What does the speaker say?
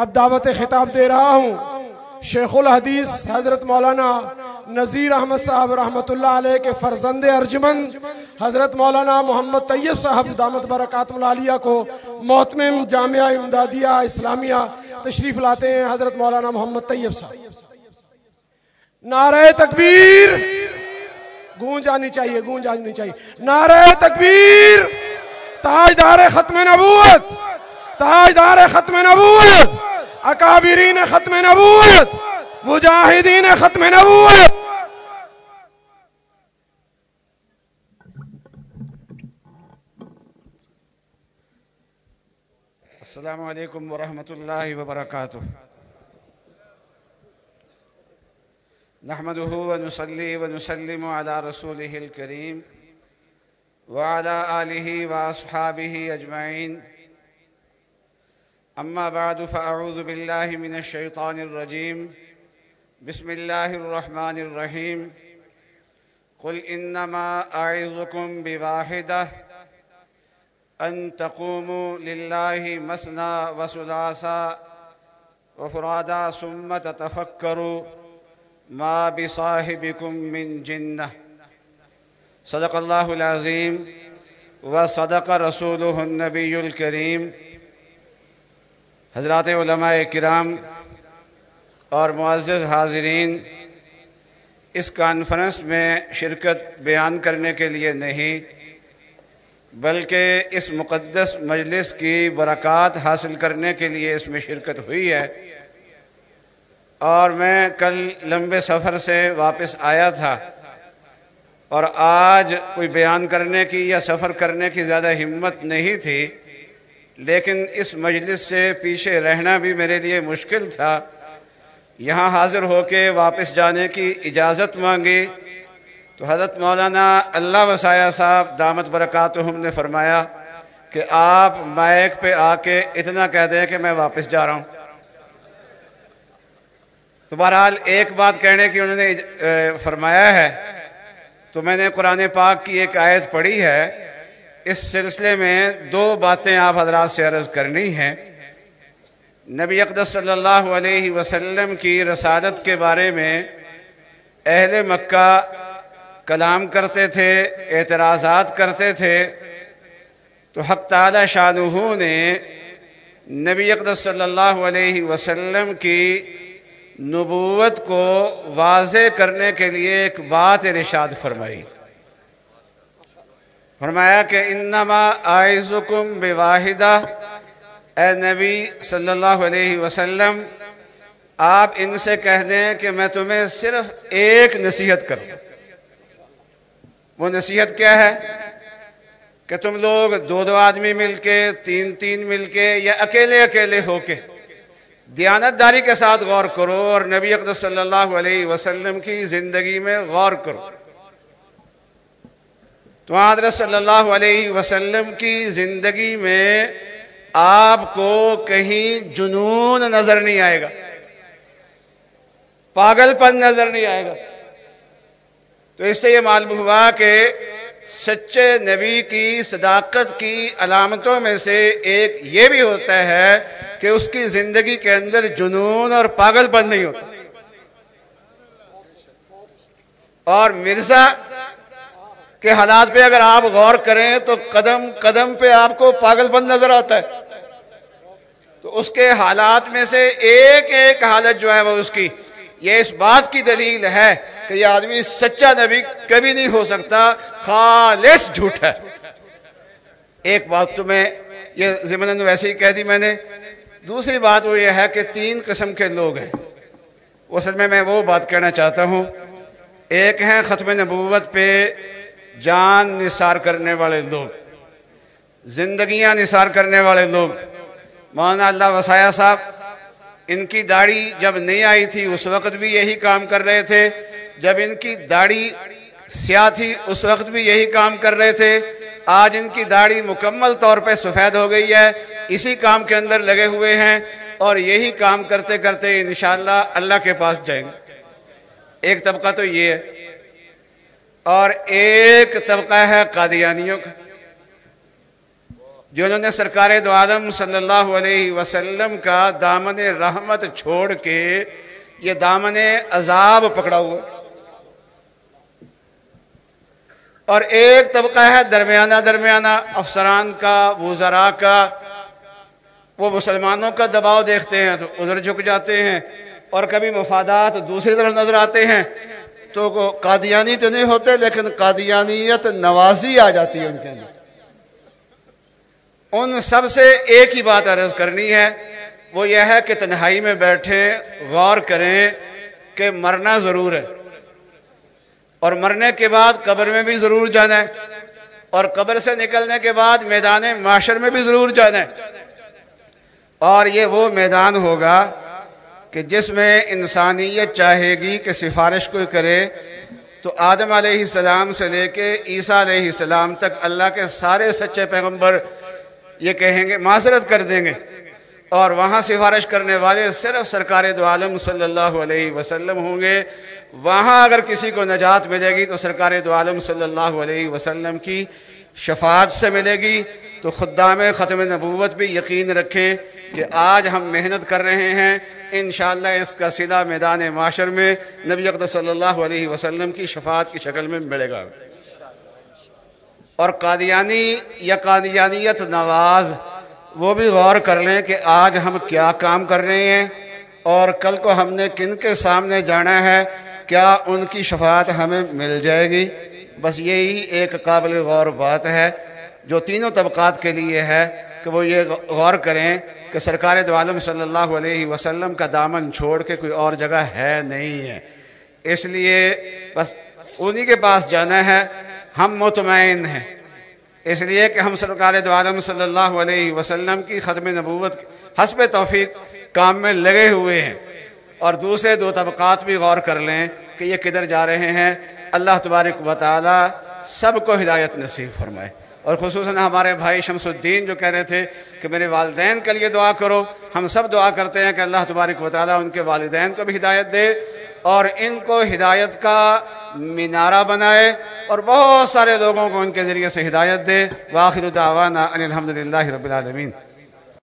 اب دعوت خطاب دے رہا ہوں۔ شیخ الحدیث حضرت مولانا نذیر احمد صاحب رحمۃ اللہ علیہ کے فرزند ارجمند حضرت مولانا محمد طیب صاحب دامت برکات العالیہ کو محتمم جامعہ امدادیہ اسلامیہ تشریف لاتے ہیں حضرت مولانا محمد طیب صاحب۔ نعرہ تکبیر۔ گونج آنی چاہیے، گونج آنی چاہیے۔ نعرہ تکبیر۔ تاجدار ختم نبوت۔ تاجدار ختم نبوت۔ اکابرین ختم نبوت مجاہدین ختم نبوت. السلام علیکم ورحمۃ اللہ وبرکاتہ نحمده ونصلي ونسلم على رسوله الكريم وعلى آله وأصحابه أجمعين. أما بعد فأعوذ بالله من الشيطان الرجيم. بسم الله الرحمن الرحيم. قل إنما أعظكم بواحدة أن تقوموا لله مسنا وسلاسا وفرادا ثم تتفكروا ما بصاحبكم من جنة. صدق الله العظيم. وصدق رسوله النبي الكريم. حضرات علماء کرام اور معزز حاضرین، اس کانفرنس میں شرکت بیان کرنے کے لیے نہیں، بلکہ اس مقدس مجلس کی برکات حاصل کرنے کے لیے اس میں شرکت ہوئی ہے۔ اور میں کل لمبے سفر سے واپس آیا تھا۔ اور آج کوئی بیان کرنے کی یا سفر کرنے کی زیادہ ہمت نہیں تھی۔ لیکن اس مجلس سے پیچھے رہنا بھی میرے لیے مشکل تھا۔ یہاں حاضر ہو کے واپس جانے کی اجازت مانگی۔ تو حضرت مولانا اللہ وسایہ صاحب دامت برکات نے فرمایا کہ آپ مائک پہ آ کے اتنا کہہ دیں کہ میں واپس جا رہا ہوں۔ تو بہرحال ایک بات کہنے کی انہوں نے فرمایا ہے۔ تو میں نے قرآن پاک کی ایک آیت پڑھی ہے۔ اس سلسلے میں دو باتیں آپ حضرات سے عرض کرنی ہیں۔ نبی اقدس صلی اللہ علیہ وسلم کی رسالت کے بارے میں اہل مکہ کلام کرتے تھے، اعتراضات کرتے تھے۔ تو حق تعالی شاہ نے نبی اقدس صلی اللہ علیہ وسلم کی نبوت کو واضح کرنے کے لیے ایک بات ارشاد فرمائی۔ فرمایا کہ انما آئزکم بواحدہ۔ اے نبی صلی اللہ علیہ وسلم، آپ ان سے کہہ دیں کہ میں تمہیں صرف ایک نصیحت کروں۔ وہ نصیحت کیا ہے؟ کہ تم لوگ دو دو آدمی مل کے، تین تین مل کے یا اکیلے اکیلے ہو کے دیانت داری کے ساتھ غور کرو اور نبی اقدس صلی اللہ علیہ وسلم کی زندگی میں غور کرو۔ تو حضرت صلی اللہ علیہ وسلم کی زندگی میں آپ کو کہیں جنون نظر نہیں آئے گا۔ پاگل پن نظر نہیں آئے گا۔ تو اس سے یہ معلوم ہوا کہ سچے نبی کی صداقت کی علامتوں میں سے ایک یہ بھی ہوتا ہے کہ اس کی زندگی کے اندر جنون اور پاگل پن نہیں ہوتا۔ اور مرزا کہ حالات پہ اگر آپ غور کریں تو قدم قدم پہ آپ کو پاگل بند نظر آتا ہے۔ تو اس کے حالات میں سے ایک ایک حالت جو ہے وہ اس کی۔ یہ اس بات کی دلیل ہے کہ یہ آدمی سچا نبی کبھی نہیں ہو سکتا۔ خالص جھوٹ ہے۔ ایک بات تو میں یہ ضمن ویسے ہی کہہ دی میں نے۔ دوسری بات وہ یہ ہے کہ تین قسم کے لوگ ہیں۔ اصل میں میں وہ بات کہنا چاہتا ہوں۔ ایک ہے ختم نبوت پہ جان نثار کرنے والے لوگ، زندگیاں نثار کرنے والے لوگ۔ مولانا اللہ وسایا صاحب، ان کی داڑھی جب نہیں آئی تھی، اس وقت بھی یہی کام کر رہے تھے۔ جب ان کی داڑھی سیاہ تھی، اس وقت بھی یہی کام کر رہے تھے۔ آج ان کی داڑھی مکمل طور پہ سفید ہو گئی ہے، اسی کام کے اندر لگے ہوئے ہیں۔ اور یہی کام کرتے کرتے انشاءاللہ اللہ کے پاس جائیں گے۔ ایک طبقہ تو یہ ہے۔ اور ایک طبقہ ہے قادیانیوں کا، جو انہوں نے سرکار دو عالم صلی اللہ علیہ وسلم کا دامن رحمت چھوڑ کے یہ دامن عذاب پکڑا ہوا۔ اور ایک طبقہ ہے درمیانہ درمیانہ افسران کا وزراء کا، وہ مسلمانوں کا دباؤ دیکھتے ہیں تو ادھر جھک جاتے ہیں اور کبھی مفادات دوسری طرف نظر آتے ہیں۔ تو قادیانی تو نہیں ہوتے، لیکن قادیانیت نوازی آ جاتی ہے ان کے اندر۔ ان سب سے ایک ہی بات عرض کرنی ہے، وہ یہ ہے کہ تنہائی میں بیٹھے غور کریں کہ مرنا ضرور ہے۔ اور مرنے کے بعد قبر میں بھی ضرور جانا ہے۔ اور قبر سے نکلنے کے بعد میدان معاشر میں بھی ضرور جانا ہے۔ اور یہ وہ میدان ہوگا کہ جس میں انسانیت چاہے گی کہ سفارش کوئی کرے، تو آدم علیہ السلام سے لے کے عیسیٰ علیہ السلام تک اللہ کے سارے سچے پیغمبر یہ کہیں گے، معذرت کر دیں گے۔ اور وہاں سفارش کرنے والے صرف سرکار دو عالم صلی اللہ علیہ وسلم ہوں گے۔ وہاں اگر کسی کو نجات ملے گی تو سرکار دو عالم صلی اللہ علیہ وسلم کی شفاعت سے ملے گی، تو خدام ختم نبوت بھی یقین رکھیں کہ آج ہم محنت کر رہے ہیں۔ انشاءاللہ اس کا سلا میدان معاشر میں نبی اقدس صلی اللہ علیہ وسلم کی شفاعت کی شکل میں ملے گا۔ اور قادیانی یا قادیانیت نواز، وہ بھی غور کر لیں کہ آج ہم کیا کام کر رہے ہیں۔ اور کل کو ہم نے کن کے سامنے جانا ہے، کیا ان کی شفاعت ہمیں مل جائے گی؟ بس یہی ایک قابل غور بات ہے، جو تینوں طبقات کے لیے ہے کہ وہ یہ غور کریں کہ سرکار دو عالم صلی اللہ علیہ وسلم کا دامن چھوڑ کے کوئی اور جگہ ہے نہیں ہے۔ اس لیے بس انہی کے پاس جانا ہے، ہم مطمئن ہیں۔ اس لیے کہ ہم سرکار دو عالم صلی اللہ علیہ وسلم کی ختم نبوت حسب توفیق کام میں لگے ہوئے ہیں۔ اور دوسرے دو طبقات بھی غور کر لیں کہ یہ کدھر جا رہے ہیں۔ اللہ تبارک و تعالی سب کو ہدایت نصیب فرمائے۔ اور خصوصاً ہمارے بھائی شمس الدین جو کہہ رہے تھے کہ میرے والدین کے لیے دعا کرو، ہم سب دعا کرتے ہیں کہ اللہ تبارک و تعالیٰ ان کے والدین کو بھی ہدایت دے اور ان کو ہدایت کا مینارہ بنائے اور بہت سارے لوگوں کو ان کے ذریعے سے ہدایت دے۔ واخر دعوانا ان الحمد للہ رب العالمین۔